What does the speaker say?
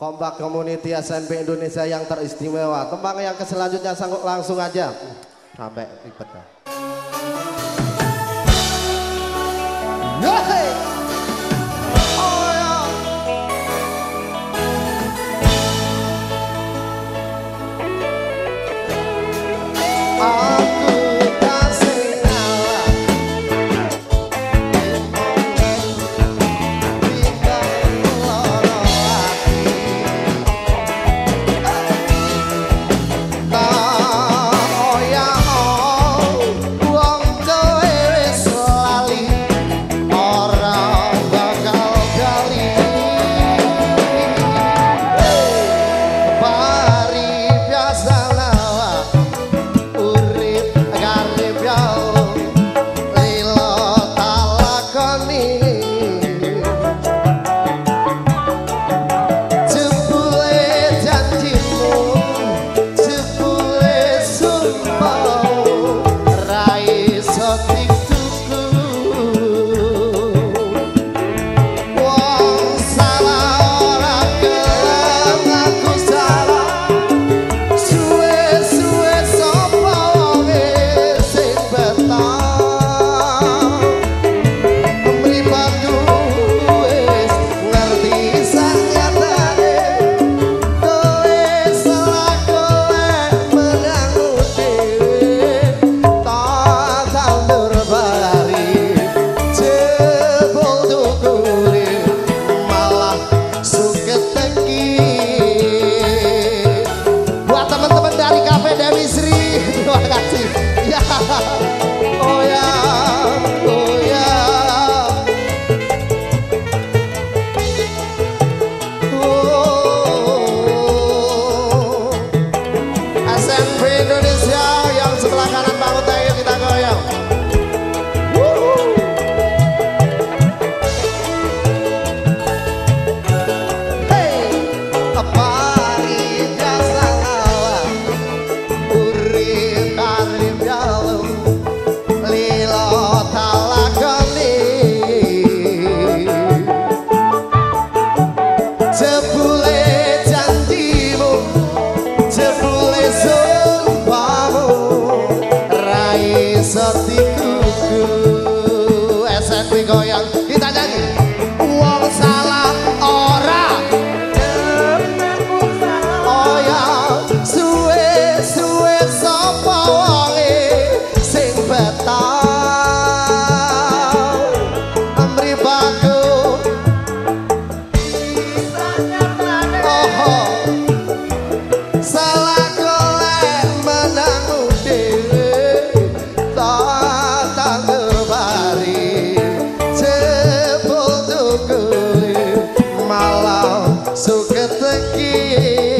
Kompak Community SNP Indonesia yang teristimewa. Tembang yang selanjutnya sanggup langsung aja. Sampai ribet. Hey! thinking